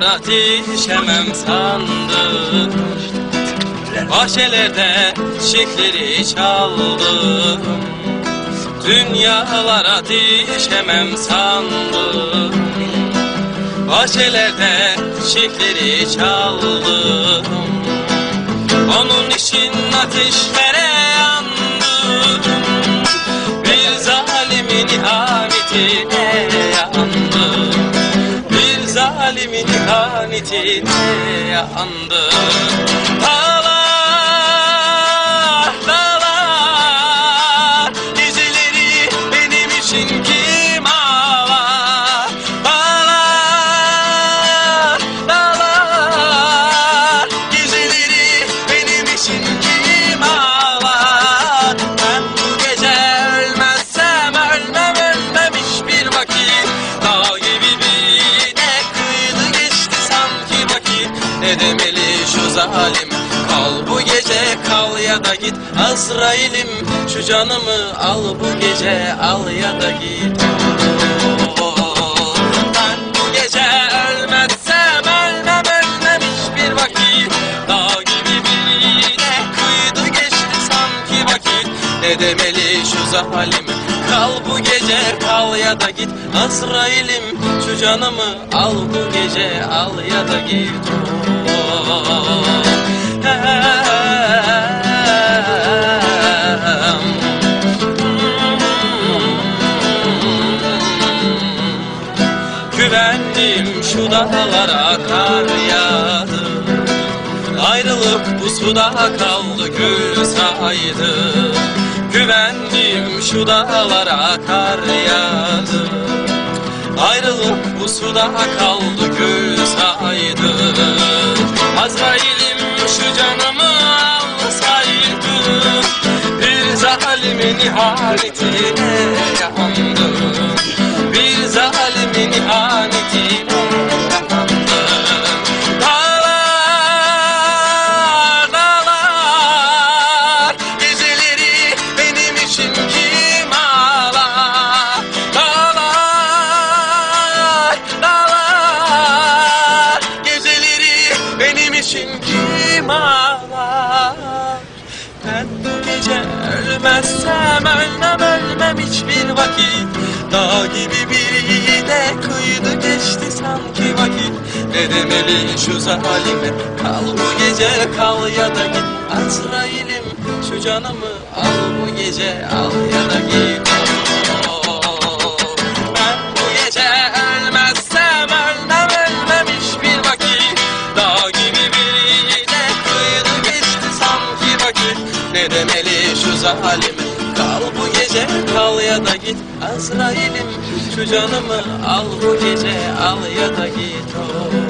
dağlara dişemem sandım Bahçelerde çiçekleri çaldım Dünyalara dişemem sandım Bahçelerde çiçekleri çaldım Onun için ateşlere yandım Bir zalimin ihanetine ihanetine yandım zalim. Kal bu gece kal ya da git. Azrail'im şu canımı al bu gece al ya da git. Ne demeli şu zalim? Kal bu gece kal ya da git. Azrail'im şu canımı al bu gece al ya da git. Güvendim şu dağlara kar yağdı. Ayrılık bu suda kaldı gül saydı Güvendim şu dağlara kar yağdı. Ayrılık bu suda kaldı gül saydı Azrail'im şu canımı alsaydı Bir zalimin ihanetine yandım Bir zalimin ihanetine ölmezsem ölmem ölmem hiçbir vakit. Dağ gibi birine kıydı geçti sanki vakit. Ne demeli şu zalime Kal bu gece kal ya da git. Azrail'im şu canımı al bu gece al ya da git ya da git Azrail'im şu canımı al bu gece al ya da git oh.